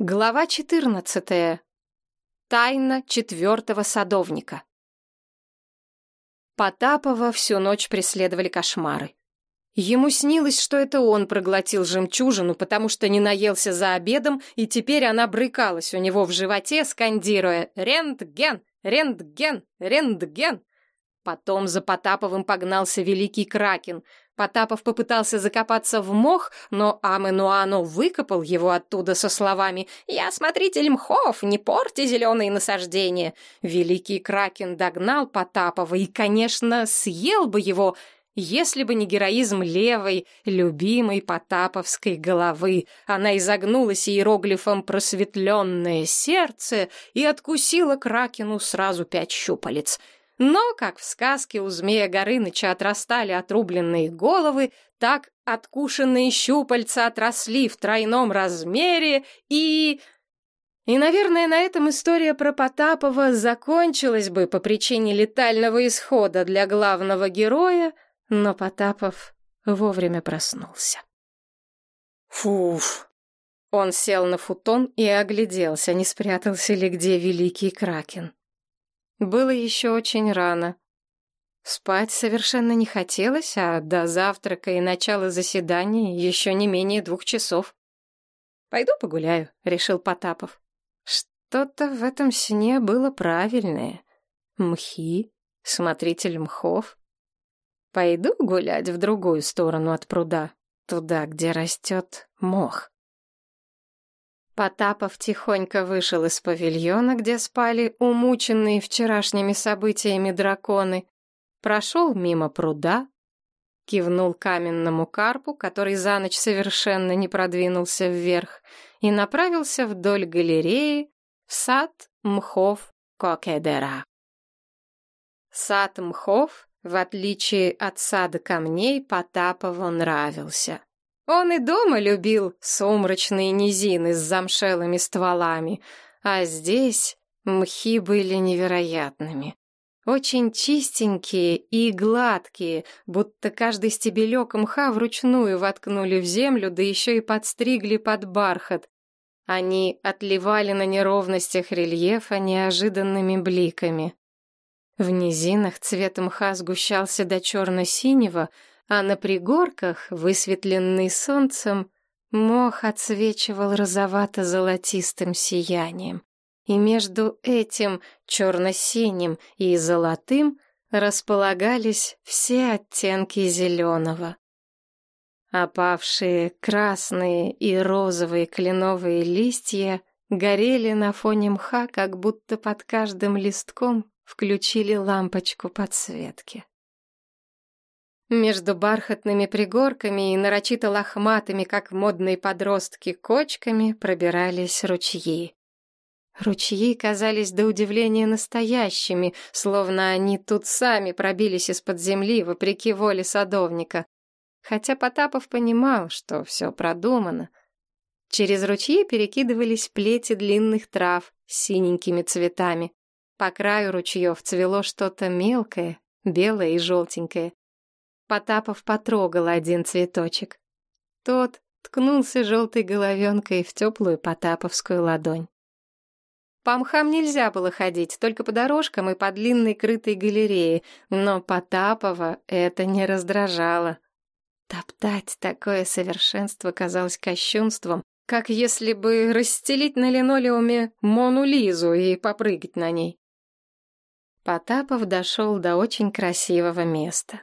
Глава 14. Тайна четвертого садовника. Потапова всю ночь преследовали кошмары. Ему снилось, что это он проглотил жемчужину, потому что не наелся за обедом, и теперь она брыкалась у него в животе, скандируя «Рентген! Рентген! Рентген!». Потом за Потаповым погнался великий Кракен — Потапов попытался закопаться в мох, но Аменуано выкопал его оттуда со словами «Я смотритель мхов, не порти зеленые насаждения». Великий Кракен догнал Потапова и, конечно, съел бы его, если бы не героизм левой, любимой потаповской головы. Она изогнулась иероглифом «просветленное сердце» и откусила Кракену сразу пять щупалец — но, как в сказке у змея Горыныча отрастали отрубленные головы, так откушенные щупальца отросли в тройном размере и... И, наверное, на этом история про Потапова закончилась бы по причине летального исхода для главного героя, но Потапов вовремя проснулся. Фуф! Он сел на футон и огляделся, не спрятался ли где великий Кракен. Было еще очень рано. Спать совершенно не хотелось, а до завтрака и начала заседания еще не менее двух часов. «Пойду погуляю», — решил Потапов. Что-то в этом сне было правильное. Мхи, смотритель мхов. Пойду гулять в другую сторону от пруда, туда, где растет мох. Потапов тихонько вышел из павильона, где спали умученные вчерашними событиями драконы, прошел мимо пруда, кивнул каменному карпу, который за ночь совершенно не продвинулся вверх, и направился вдоль галереи в сад мхов Кокедера. Сад мхов, в отличие от сада камней, Потапову нравился. Он и дома любил сумрачные низины с замшелыми стволами, а здесь мхи были невероятными. Очень чистенькие и гладкие, будто каждый стебелек мха вручную воткнули в землю, да еще и подстригли под бархат. Они отливали на неровностях рельефа неожиданными бликами. В низинах цвет мха сгущался до черно-синего, а на пригорках, высветленный солнцем, мох отсвечивал розовато-золотистым сиянием. И между этим черно-синим и золотым располагались все оттенки зеленого. Опавшие красные и розовые кленовые листья горели на фоне мха, как будто под каждым листком включили лампочку подсветки. Между бархатными пригорками и нарочито лохматыми, как модные подростки, кочками пробирались ручьи. Ручьи казались до удивления настоящими, словно они тут сами пробились из-под земли, вопреки воле садовника. Хотя Потапов понимал, что все продумано. Через ручьи перекидывались плети длинных трав с синенькими цветами. По краю ручьев цвело что-то мелкое, белое и желтенькое. Потапов потрогал один цветочек. Тот ткнулся желтой головенкой в теплую потаповскую ладонь. По мхам нельзя было ходить, только по дорожкам и по длинной крытой галерее, но Потапова это не раздражало. Топтать такое совершенство казалось кощунством, как если бы расстелить на линолеуме Мону Лизу и попрыгать на ней. Потапов дошел до очень красивого места.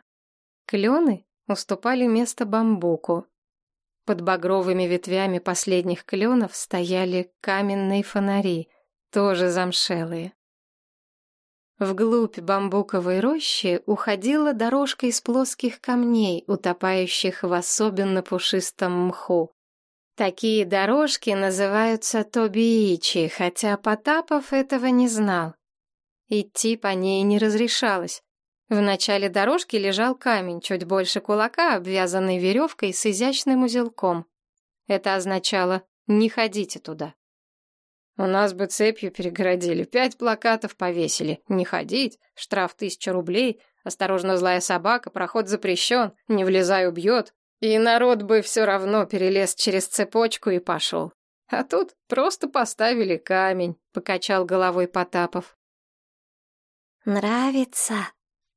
Клены уступали место бамбуку. Под багровыми ветвями последних кленов стояли каменные фонари, тоже замшелые. Вглубь бамбуковой рощи уходила дорожка из плоских камней, утопающих в особенно пушистом мху. Такие дорожки называются тобиичи, хотя Потапов этого не знал. Идти по ней не разрешалось. В начале дорожки лежал камень, чуть больше кулака, обвязанный веревкой с изящным узелком. Это означало «не ходите туда». У нас бы цепью перегородили, пять плакатов повесили. Не ходить, штраф тысяча рублей, осторожно злая собака, проход запрещен, не влезай убьет. И народ бы все равно перелез через цепочку и пошел. А тут просто поставили камень, покачал головой Потапов. Нравится,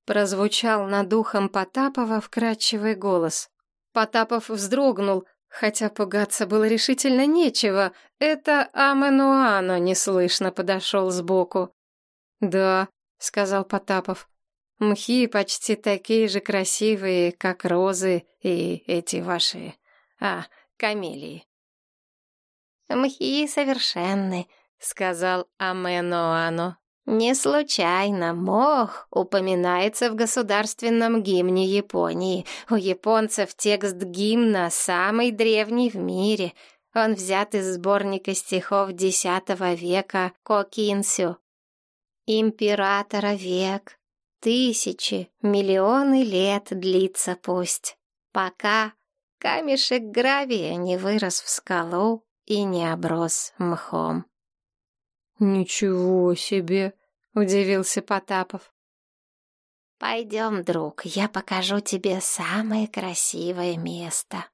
прозвучал над ухом Потапова вкрадчивый голос. Потапов вздрогнул, хотя пугаться было решительно нечего. Это Аменуано неслышно подошел сбоку. «Да», — сказал Потапов, — «мхи почти такие же красивые, как розы и эти ваши, а, камелии». «Мхи совершенны», — сказал Аменуано. «Не случайно мох упоминается в государственном гимне Японии. У японцев текст гимна самый древний в мире. Он взят из сборника стихов X века Кокинсю. Императора век, тысячи, миллионы лет длится пусть, пока камешек гравия не вырос в скалу и не оброс мхом. «Ничего себе!» — удивился Потапов. «Пойдем, друг, я покажу тебе самое красивое место».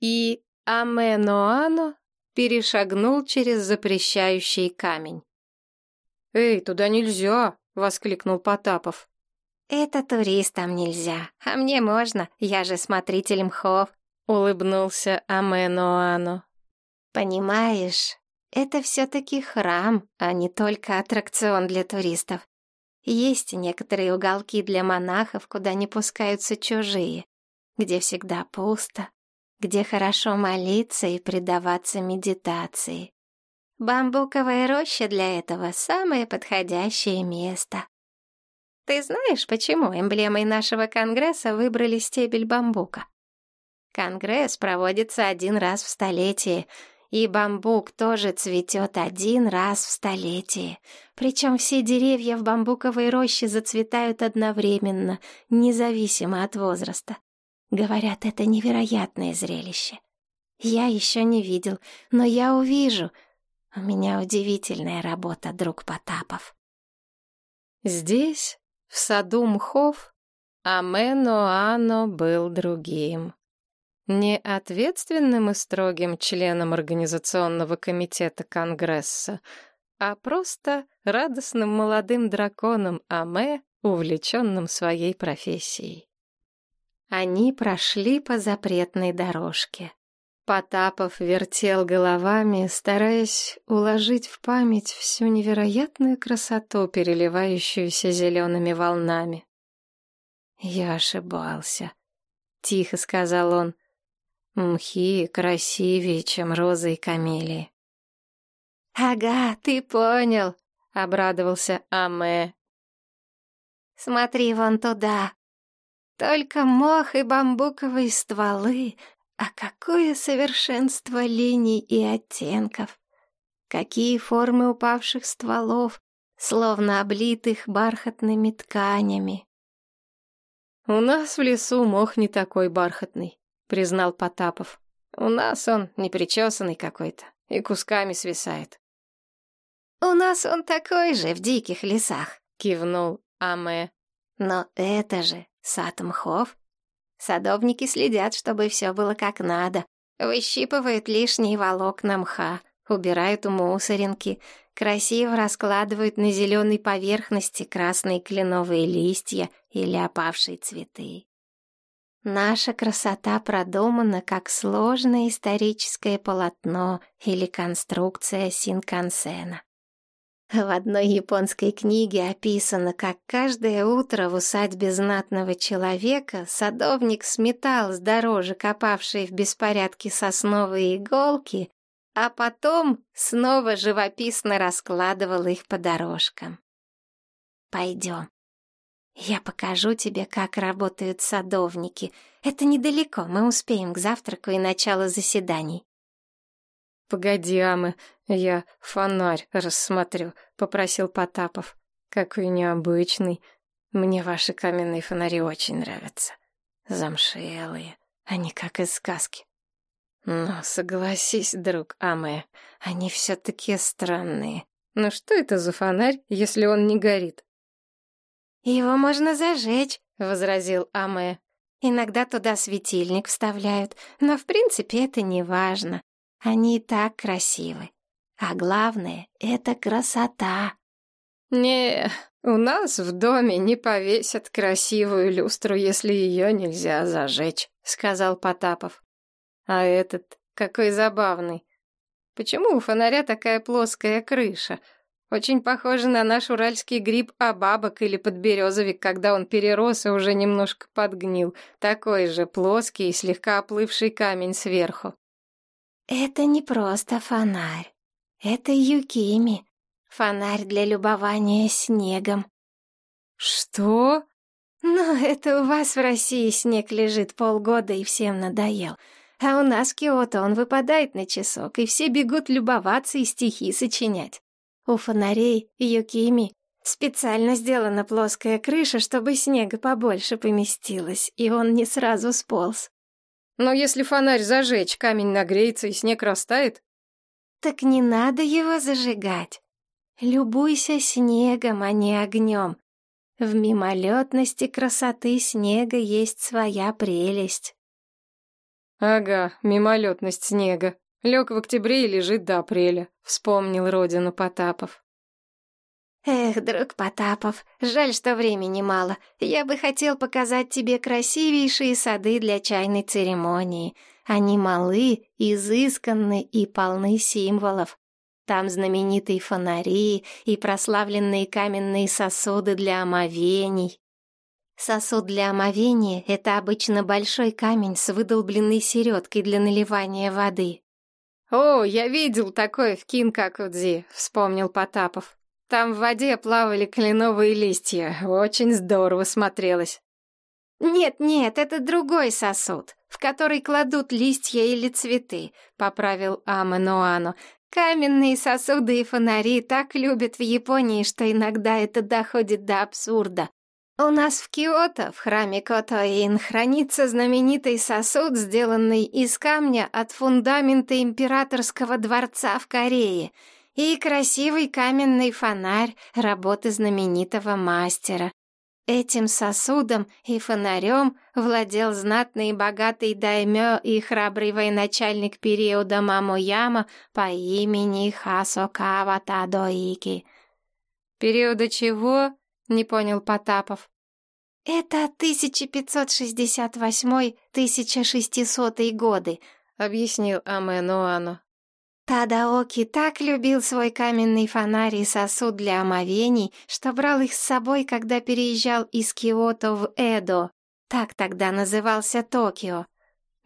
И Аменоано перешагнул через запрещающий камень. «Эй, туда нельзя!» — воскликнул Потапов. «Это туристам нельзя, а мне можно, я же смотритель мхов», — улыбнулся Аменоано. «Понимаешь, это все-таки храм, а не только аттракцион для туристов. Есть некоторые уголки для монахов, куда не пускаются чужие, где всегда пусто, где хорошо молиться и предаваться медитации. Бамбуковая роща для этого — самое подходящее место. Ты знаешь, почему эмблемой нашего конгресса выбрали стебель бамбука? Конгресс проводится один раз в столетие — и бамбук тоже цветет один раз в столетие. Причем все деревья в бамбуковой роще зацветают одновременно, независимо от возраста. Говорят, это невероятное зрелище. Я еще не видел, но я увижу. У меня удивительная работа, друг Потапов. Здесь, в саду мхов, Амено был другим. Не ответственным и строгим членом Организационного комитета Конгресса, а просто радостным молодым драконом Аме, увлеченным своей профессией. Они прошли по запретной дорожке. Потапов вертел головами, стараясь уложить в память всю невероятную красоту, переливающуюся зелеными волнами. «Я ошибался», — тихо сказал он. Мхи красивее, чем розы и камелии. «Ага, ты понял», — обрадовался Аме. «Смотри вон туда. Только мох и бамбуковые стволы, а какое совершенство линий и оттенков! Какие формы упавших стволов, словно облитых бархатными тканями!» «У нас в лесу мох не такой бархатный», — признал Потапов. «У нас он непричесанный какой-то и кусками свисает». «У нас он такой же в диких лесах», — кивнул Аме. «Но это же сад мхов. Садовники следят, чтобы все было как надо. Выщипывают лишние волокна мха, убирают мусоринки, красиво раскладывают на зеленой поверхности красные кленовые листья или опавшие цветы. Наша красота продумана как сложное историческое полотно или конструкция синкансена. В одной японской книге описано, как каждое утро в усадьбе знатного человека садовник сметал с дорожек опавшие в беспорядке сосновые иголки, а потом снова живописно раскладывал их по дорожкам. «Пойдем, «Я покажу тебе, как работают садовники. Это недалеко, мы успеем к завтраку и началу заседаний». «Погоди, Амы, я фонарь рассмотрю», — попросил Потапов. «Какой необычный. Мне ваши каменные фонари очень нравятся. Замшелые, они как из сказки». «Но согласись, друг Аме, они все-таки странные. Ну что это за фонарь, если он не горит?» «Его можно зажечь», — возразил Аме. «Иногда туда светильник вставляют, но в принципе это не важно. Они и так красивы. А главное — это красота. Не, у нас в доме не повесят красивую люстру, если ее нельзя зажечь, сказал Потапов. А этот какой забавный. Почему у фонаря такая плоская крыша? Очень похоже на наш уральский гриб абабок или подберезовик, когда он перерос и уже немножко подгнил. Такой же плоский и слегка оплывший камень сверху. Это не просто фонарь. Это Юкими. Фонарь для любования снегом. Что? Ну, это у вас в России снег лежит полгода и всем надоел. А у нас в Киото он выпадает на часок, и все бегут любоваться и стихи сочинять. У фонарей Юкими специально сделана плоская крыша, чтобы снега побольше поместилось, и он не сразу сполз. Но если фонарь зажечь, камень нагреется и снег растает? Так не надо его зажигать. Любуйся снегом, а не огнем. В мимолетности красоты снега есть своя прелесть. Ага, мимолетность снега. Лег в октябре и лежит до апреля, вспомнил родину Потапов. Эх, друг Потапов, жаль, что времени мало. Я бы хотел показать тебе красивейшие сады для чайной церемонии. Они малы, изысканны и полны символов. Там знаменитые фонари и прославленные каменные сосуды для омовений. Сосуд для омовения — это обычно большой камень с выдолбленной середкой для наливания воды. «О, я видел такое в Кинкакудзи», — вспомнил Потапов. Там в воде плавали кленовые листья. Очень здорово смотрелось. «Нет-нет, это другой сосуд, в который кладут листья или цветы», — поправил Ама Нуану. «Каменные сосуды и фонари так любят в Японии, что иногда это доходит до абсурда. У нас в Киото, в храме Котоин, хранится знаменитый сосуд, сделанный из камня от фундамента императорского дворца в Корее — и красивый каменный фонарь работы знаменитого мастера. Этим сосудом и фонарем владел знатный и богатый даймё и храбрый военачальник периода Мамояма по имени Хасокава Тадоики. «Периода чего?» — не понял Потапов. «Это 1568-1600 годы», — объяснил Аме Нуану. Тадаоки так любил свой каменный фонарь и сосуд для омовений, что брал их с собой, когда переезжал из Киото в Эдо. Так тогда назывался Токио.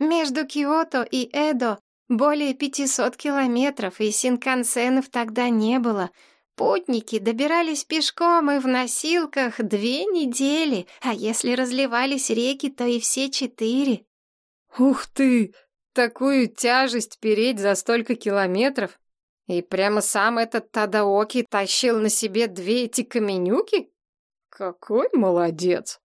Между Киото и Эдо более 500 километров, и синкансенов тогда не было. Путники добирались пешком и в носилках две недели, а если разливались реки, то и все четыре. «Ух ты!» такую тяжесть переть за столько километров? И прямо сам этот Тадаоки тащил на себе две эти каменюки? Какой молодец!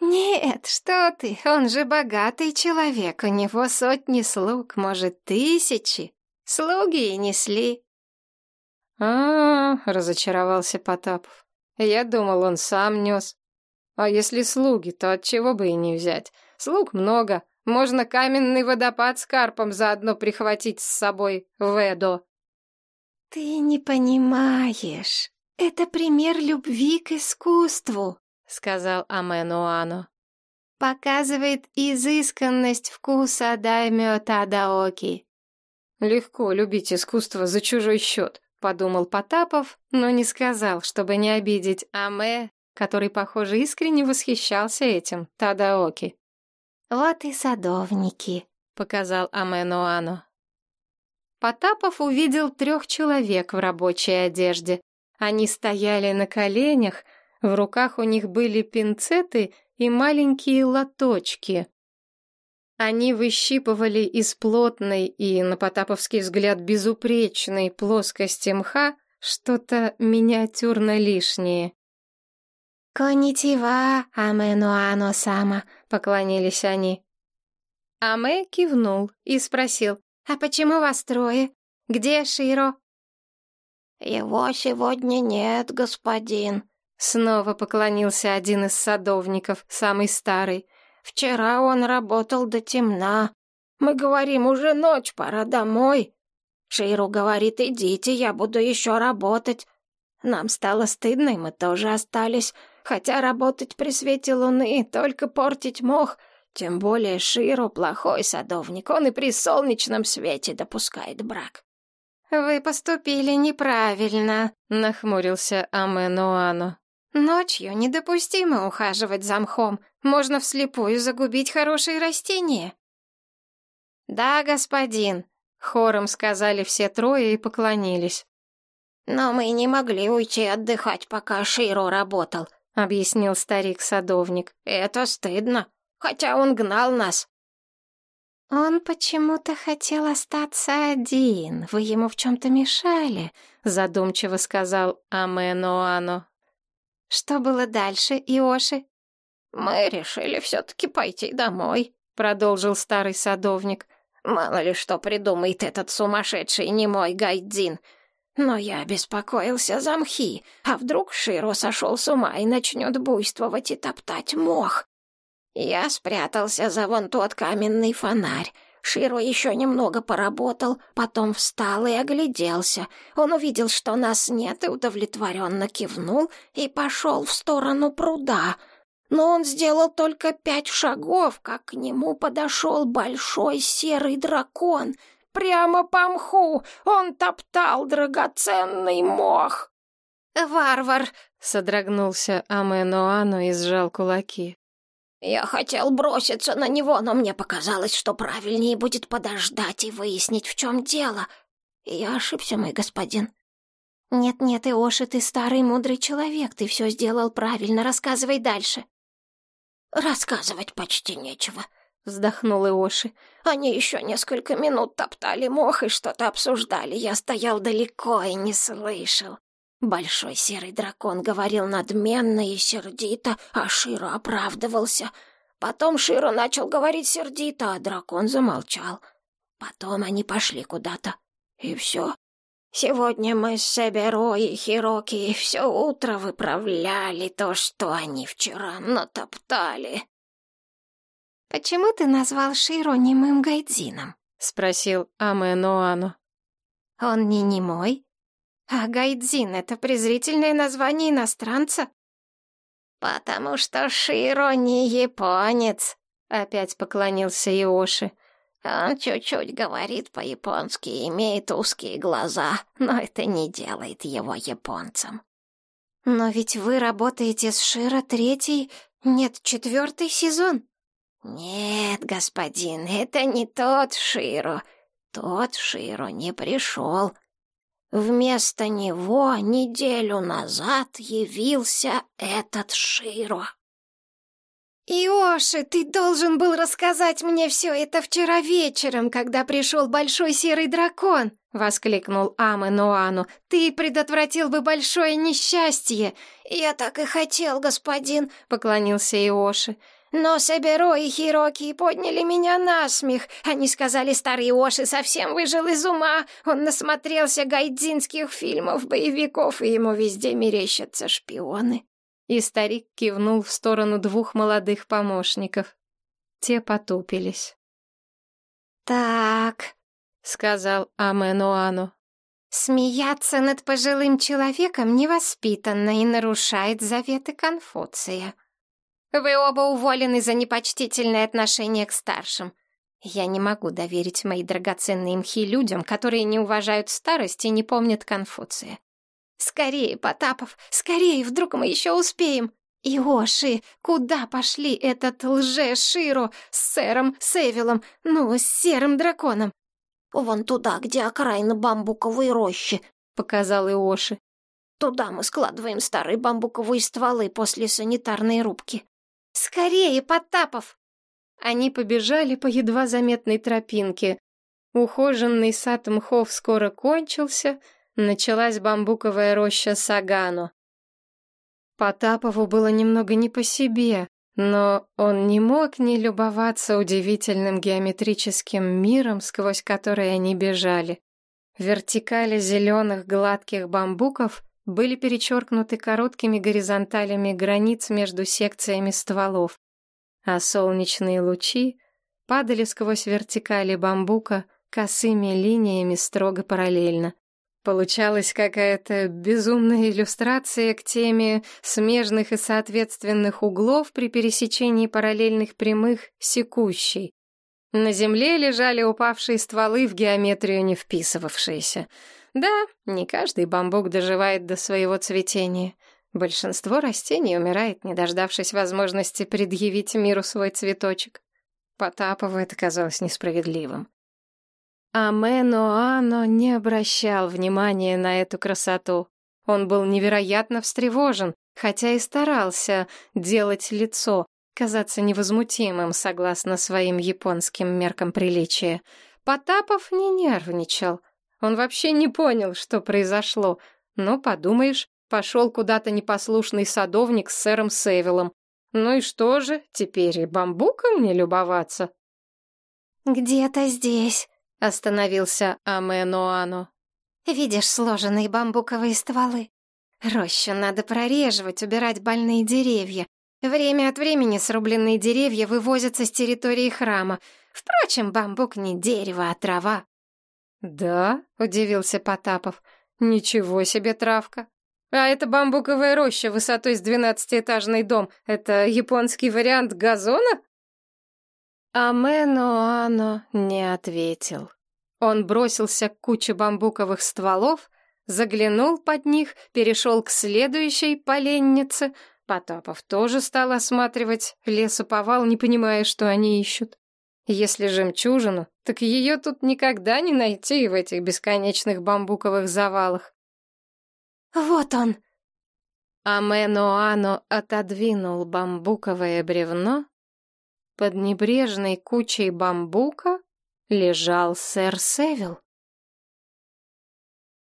Нет, что ты, он же богатый человек, у него сотни слуг, может, тысячи. Слуги и несли. А, -а, -а разочаровался Потапов. Я думал, он сам нес. А если слуги, то от чего бы и не взять? Слуг много, можно каменный водопад с карпом заодно прихватить с собой в Эдо. Ты не понимаешь. Это пример любви к искусству, сказал Аменуано. Показывает изысканность вкуса даймё Тадаоки. Легко любить искусство за чужой счет, подумал Потапов, но не сказал, чтобы не обидеть Аме, который, похоже, искренне восхищался этим Тадаоки. «Вот и садовники», — показал Аменуану. Потапов увидел трех человек в рабочей одежде. Они стояли на коленях, в руках у них были пинцеты и маленькие лоточки. Они выщипывали из плотной и, на потаповский взгляд, безупречной плоскости мха что-то миниатюрно лишнее. «Коннитива, Аменуано-сама», — поклонились они. Аме кивнул и спросил, «А почему вас трое? Где Широ?» «Его сегодня нет, господин», — снова поклонился один из садовников, самый старый. «Вчера он работал до темна. Мы говорим, уже ночь, пора домой. Ширу говорит, идите, я буду еще работать. Нам стало стыдно, и мы тоже остались. Хотя работать при свете луны, только портить мох. Тем более Ширу плохой садовник, он и при солнечном свете допускает брак. «Вы поступили неправильно», — нахмурился Аменуану. «Ночью недопустимо ухаживать за мхом. Можно вслепую загубить хорошие растения». «Да, господин», — хором сказали все трое и поклонились. «Но мы не могли уйти отдыхать, пока Широ работал», — объяснил старик-садовник. «Это стыдно, хотя он гнал нас». «Он почему-то хотел остаться один. Вы ему в чем-то мешали», — задумчиво сказал Аменуано. «Что было дальше, Иоши?» «Мы решили все-таки пойти домой», — продолжил старый садовник. «Мало ли что придумает этот сумасшедший немой Гайдзин. Но я беспокоился за мхи, а вдруг Широ сошел с ума и начнет буйствовать и топтать мох. Я спрятался за вон тот каменный фонарь. Широ еще немного поработал, потом встал и огляделся. Он увидел, что нас нет, и удовлетворенно кивнул и пошел в сторону пруда. Но он сделал только пять шагов, как к нему подошел большой серый дракон. Прямо по мху он топтал драгоценный мох. «Варвар!» — содрогнулся Аменуану и сжал кулаки. Я хотел броситься на него, но мне показалось, что правильнее будет подождать и выяснить, в чем дело. Я ошибся, мой господин. Нет-нет, Иоши, ты старый мудрый человек, ты все сделал правильно, рассказывай дальше. Рассказывать почти нечего, вздохнул Иоши. Они еще несколько минут топтали мох и что-то обсуждали. Я стоял далеко и не слышал. Большой серый дракон говорил надменно и сердито, а Широ оправдывался. Потом Широ начал говорить сердито, а дракон замолчал. Потом они пошли куда-то. И все. Сегодня мы с Себеро и Хироки все утро выправляли то, что они вчера натоптали. «Почему ты назвал Широ немым гайдзином?» — спросил Аме Ноану. «Он не немой?» А Гайдзин — это презрительное название иностранца? «Потому что Широ не японец», — опять поклонился Иоши. «Он чуть-чуть говорит по-японски, имеет узкие глаза, но это не делает его японцем». «Но ведь вы работаете с Широ третий, нет, четвертый сезон». «Нет, господин, это не тот Широ. Тот Широ не пришел. Вместо него неделю назад явился этот Широ. «Иоши, ты должен был рассказать мне все это вчера вечером, когда пришел большой серый дракон!» — воскликнул Аме Ноану. «Ты предотвратил бы большое несчастье!» «Я так и хотел, господин!» — поклонился Иоши. Но Себеро и Хироки подняли меня на смех. Они сказали, старый Оши совсем выжил из ума. Он насмотрелся гайдзинских фильмов, боевиков, и ему везде мерещатся шпионы. И старик кивнул в сторону двух молодых помощников. Те потупились. «Так», — сказал Аменуану, — «смеяться над пожилым человеком невоспитанно и нарушает заветы Конфуция». Вы оба уволены за непочтительное отношение к старшим. Я не могу доверить мои драгоценные мхи людям, которые не уважают старость и не помнят Конфуция. Скорее, Потапов, скорее, вдруг мы еще успеем. Иоши, куда пошли этот лже-широ с сэром Севилом, ну, с серым драконом? Вон туда, где окраина бамбуковой рощи, показал Иоши. Туда мы складываем старые бамбуковые стволы после санитарной рубки. «Скорее, Потапов!» Они побежали по едва заметной тропинке. Ухоженный сад мхов скоро кончился, началась бамбуковая роща Сагану. Потапову было немного не по себе, но он не мог не любоваться удивительным геометрическим миром, сквозь который они бежали. Вертикали зеленых гладких бамбуков были перечеркнуты короткими горизонталями границ между секциями стволов, а солнечные лучи падали сквозь вертикали бамбука косыми линиями строго параллельно. Получалась какая-то безумная иллюстрация к теме смежных и соответственных углов при пересечении параллельных прямых секущей. На земле лежали упавшие стволы в геометрию не вписывавшиеся. Да, не каждый бамбук доживает до своего цветения. Большинство растений умирает, не дождавшись возможности предъявить миру свой цветочек. Потапову это казалось несправедливым. А Мэнуано не обращал внимания на эту красоту. Он был невероятно встревожен, хотя и старался делать лицо, казаться невозмутимым, согласно своим японским меркам приличия. Потапов не нервничал. Он вообще не понял, что произошло. Но, подумаешь, пошел куда-то непослушный садовник с сэром Севилом. Ну и что же, теперь и бамбуком не любоваться? «Где-то здесь», Остановился Аменуано. «Видишь сложенные бамбуковые стволы? Рощу надо прореживать, убирать больные деревья. Время от времени срубленные деревья вывозятся с территории храма. Впрочем, бамбук не дерево, а трава». «Да?» — удивился Потапов. «Ничего себе травка! А это бамбуковая роща высотой с двенадцатиэтажный дом. Это японский вариант газона?» Аменуано не ответил. Он бросился к куче бамбуковых стволов, заглянул под них, перешел к следующей поленнице. Потапов тоже стал осматривать лесоповал, не понимая, что они ищут. Если жемчужину, так ее тут никогда не найти в этих бесконечных бамбуковых завалах. «Вот он!» Аменуано отодвинул бамбуковое бревно под небрежной кучей бамбука лежал сэр Севил.